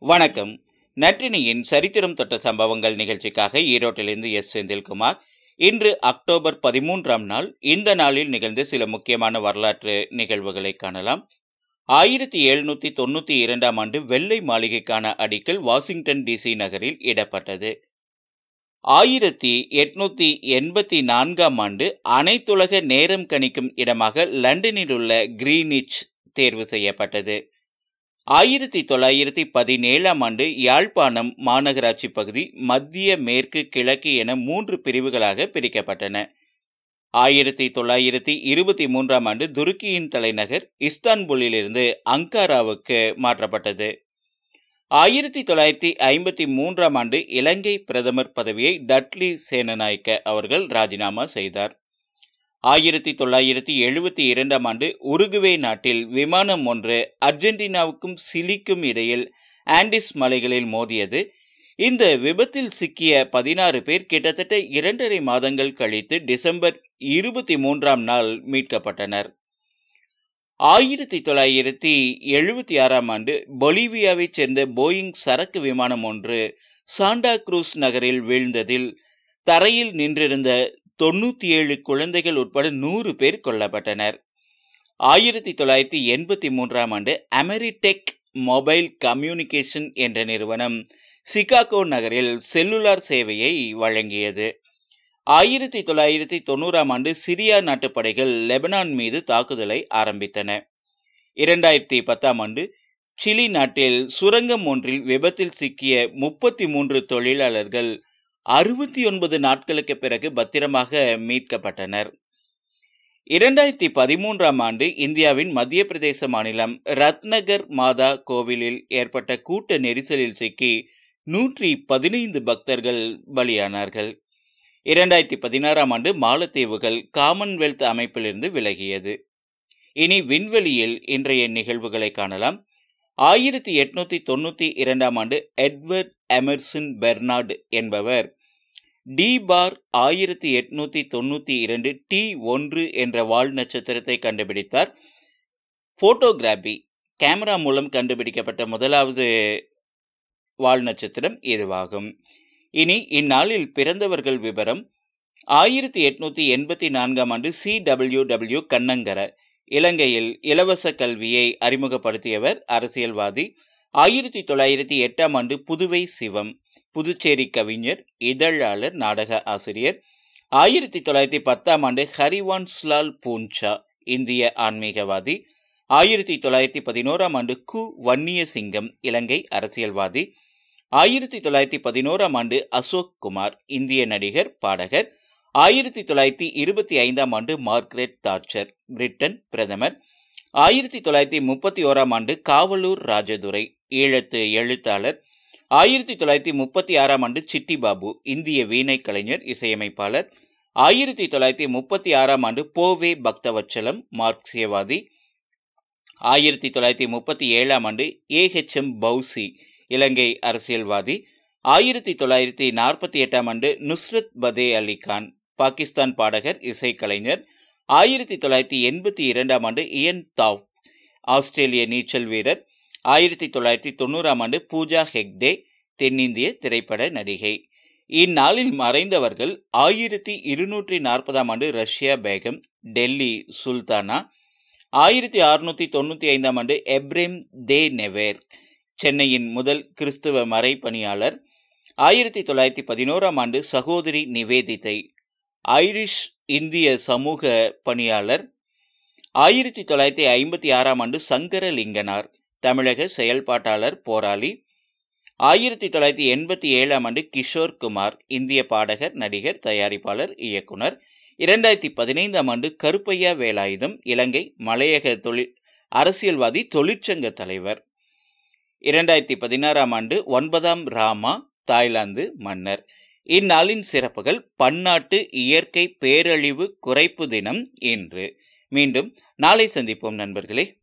வணக்கம். நற்றினியின் சரித்திரம் தொட்ட சம்பவங்கள் நிகழ்ச்சிக்காக ஈரோட்டிலிருந்து எஸ். செந்தில்குமார். இன்று அக்டோபர் பதிமூன்றாம் நாள். இந்த நாளில் நிகழ்ந்த சில முக்கியமான வரலாற்று நிகழ்வுகளை காணலாம். ஆயிரத்தி எழுநூத்தி தொண்ணூத்தி இரண்டாம் ஆண்டு வெள்ளை மாளிகைக்கான அடிக்கல் வாஷிங்டன் டிசி நகரில் இடப்பட்டது. ஆயிரத்தி எட்நூத்தி எண்பத்தி நான்காம் ஆண்டு அனைத்துலக நேரம் கணிக்கும் இடமாக லண்டனில் உள்ள கிரீனிச் தேர்வு செய்யப்பட்டது. ஆயிரத்தி தொள்ளாயிரத்தி பதினேழாம் ஆண்டு யாழ்ப்பாணம் மாநகராட்சி பகுதி மத்திய மேற்கு கிழக்கு என மூன்று பிரிவுகளாக பிரிக்கப்பட்டன. ஆயிரத்தி தொள்ளாயிரத்தி இருபத்தி மூன்றாம் ஆண்டு துருக்கியின் தலைநகர் இஸ்தான்புல்லிலிருந்து அங்காராவுக்கு மாற்றப்பட்டது. ஆயிரத்தி தொள்ளாயிரத்தி ஐம்பத்தி மூன்றாம் ஆண்டு இலங்கை பிரதமர் பதவியை டட்லி சேனநாயக்க அவர்கள் ராஜினாமா செய்தார். ஆயிரத்தி தொள்ளாயிரத்தி எழுபத்தி இரண்டாம் ஆண்டு உருகுவே நாட்டில் விமானம் ஒன்று அர்ஜென்டினாவுக்கும் சிலிக்கும் இடையில் ஆண்டிஸ் மலைகளில் மோதியது. இந்த விபத்தில் சிக்கிய பதினாறு பேர் கிட்டத்தட்ட இரண்டரை மாதங்கள் கழித்து டிசம்பர் இருபத்தி மூன்றாம் நாள் மீட்கப்பட்டனர். ஆயிரத்தி தொள்ளாயிரத்தி எழுபத்தி ஆறாம் ஆண்டு பொலிவியாவைச் சேர்ந்த போயிங் சரக்கு விமானம் ஒன்று சாண்டா குரூஸ் நகரில் வீழ்ந்ததில் தரையில் நின்றிருந்த தொண்ணூற்றி ஏழு குழந்தைகள் உட்பட நூறு பேர் கொல்லப்பட்டனர். ஆயிரத்தி தொள்ளாயிரத்தி எண்பத்தி மூன்றாம் ஆண்டு அமெரிடெக் மொபைல் கம்யூனிகேஷன் என்ற நிறுவனம் சிகாகோ நகரில் செல்லுலார் சேவையை வழங்கியது. ஆயிரத்தி தொள்ளாயிரத்தி தொண்ணூறாம் ஆண்டு சிரியா நாட்டு படைகள் லெபனான் மீது தாக்குதலை ஆரம்பித்தன. இரண்டாயிரத்தி பத்தாம் ஆண்டு சிலி நாட்டில் சுரங்கம் ஒன்றில் விபத்தில் சிக்கிய முப்பத்தி மூன்று தொழிலாளர்கள் அறுபத்தி ஒன்பது நாட்களுக்கு பிறகு பத்திரமாக மீட்கப்பட்டனர். இரண்டாயிரத்தி பதிமூன்றாம் ஆண்டு இந்தியாவின் மத்திய பிரதேச மாநிலம் ரத்னகர் மாதா கோவிலில் ஏற்பட்ட கூட்ட நெரிசலில் சிக்கி நூற்றி பதினைந்து பக்தர்கள் பலியானார்கள். இரண்டாயிரத்தி பதினாறாம் ஆண்டு மாலத்தீவுகள் காமன்வெல்த் அமைப்பிலிருந்து விலகியது. இனி விண்வெளியில் இன்றைய நிகழ்வுகளை காணலாம். ஆயிரத்தி எட்நூத்தி தொண்ணூத்தி இரண்டாம் ஆண்டு எட்வர்ட் எமர்சன் பெர்னார்டு என்பவர் டி பார் ஆயிரத்தி எட்நூத்தி தொண்ணூத்தி இரண்டு டி ஒன்று என்ற வால் நட்சத்திரத்தை கண்டுபிடித்தார். போட்டோகிராபி கேமரா மூலம் கண்டுபிடிக்கப்பட்ட முதலாவது வால் நட்சத்திரம் இதுவாகும். இனி இந்நாளில் பிறந்தவர்கள் விவரம். ஆயிரத்தி எட்நூத்தி எண்பத்தி நான்காம் ஆண்டு சி டபிள்யூ டபிள்யூ கண்ணங்கர இலங்கையில் இலவச கல்வியை அறிமுகப்படுத்தியவர் அரசியல்வாதி. ஆயிரத்தி தொள்ளாயிரத்தி எட்டாம் ஆண்டு புதுவை சிவம் புதுச்சேரி கவிஞர் இதழாளர் நாடக ஆசிரியர். ஆயிரத்தி தொள்ளாயிரத்தி பத்தாம் ஆண்டு ஹரிவான்ஸ்லால் பூஞ்சா இந்திய ஆன்மீகவாதி. ஆயிரத்தி தொள்ளாயிரத்தி பதினோராம் ஆண்டு கு. வன்னிய சிங்கம் இலங்கை அரசியல்வாதி. ஆயிரத்தி தொள்ளாயிரத்தி பதினோராம் ஆண்டு அசோக் குமார் இந்திய நடிகர் பாடகர். ஆயிரத்தி தொள்ளாயிரத்தி இருபத்தி ஐந்தாம் ஆண்டு மார்க்ரெட் தாட்சர் பிரிட்டன் பிரதமர். ஆயிரத்தி தொள்ளாயிரத்தி முப்பத்தி ஓராம் ஆண்டு காவலூர் ராஜதுரை ஈழத்து எழுத்தாளர். ஆயிரத்தி தொள்ளாயிரத்தி முப்பத்தி ஆறாம் ஆண்டு சிட்டி பாபு இந்திய வீணை கலைஞர் இசையமைப்பாளர். ஆயிரத்தி தொள்ளாயிரத்தி முப்பத்தி ஆறாம் ஆண்டு போவே பக்தவச்சலம் மார்க்சியவாதி. ஆயிரத்தி தொள்ளாயிரத்தி முப்பத்தி ஏழாம் ஆண்டு ஏஹெச்எம் பௌசி இலங்கை அரசியல்வாதி. ஆயிரத்தி தொள்ளாயிரத்தி நாற்பத்தி எட்டாம் ஆண்டு நுஸ்ரத் பதே அலி கான் பாகிஸ்தான் பாடகர் இசைக்கலைஞர். ஆயிரத்தி தொள்ளாயிரத்தி எண்பத்தி இரண்டாம் ஆண்டு இயன் தாவ் ஆஸ்திரேலிய நீச்சல் வீரர். ஆயிரத்தி தொள்ளாயிரத்தி தொண்ணூறாம் ஆண்டு பூஜா ஹெக்டே தென்னிந்திய திரைப்பட நடிகை. இந்நாளில் மறைந்தவர்கள் ஆயிரத்தி இருநூற்றி நாற்பதாம் ஆண்டு ரஷ்யா பேகம் டெல்லி சுல்தானா ஆயிரத்தி அறுநூற்றி தொண்ணூற்றி ஐந்தாம் ஆண்டு எப்ரேம் தே நெவேர் சென்னையின் முதல் கிறிஸ்துவ மறை பணியாளர் ஆயிரத்தி தொள்ளாயிரத்தி பதினோராம் ஆண்டு சகோதரி நிவேதித்தை ஐரிஷ் இந்திய சமூக பணியாளர் ஆயிரத்தி தொள்ளாயிரத்தி ஐம்பத்தி ஆறாம் ஆண்டு சங்கரலிங்கனார். தமிழக செயல்பாட்டாளர் போராளி. ஆயிரத்தி தொள்ளாயிரத்தி எண்பத்தி ஏழாம் ஆண்டு கிஷோர் குமார் இந்திய பாடகர் நடிகர் தயாரிப்பாளர் இயக்குனர். இரண்டாயிரத்தி பதினைந்தாம் ஆண்டு கருப்பையா வேலாயுதம் இலங்கை மலையக தொழில் அரசியல்வாதி தொழிற்சங்க தலைவர். இரண்டாயிரத்தி பதினாறாம் ஆண்டு ஒன்பதாம் ராமா தாய்லாந்து மன்னர். இந்நாளின் சிறப்புகள் பன்னாட்டு இயற்கை பேரழிவு குறைப்பு தினம் இன்று. மீண்டும் நாளை சந்திப்போம் நண்பர்களே.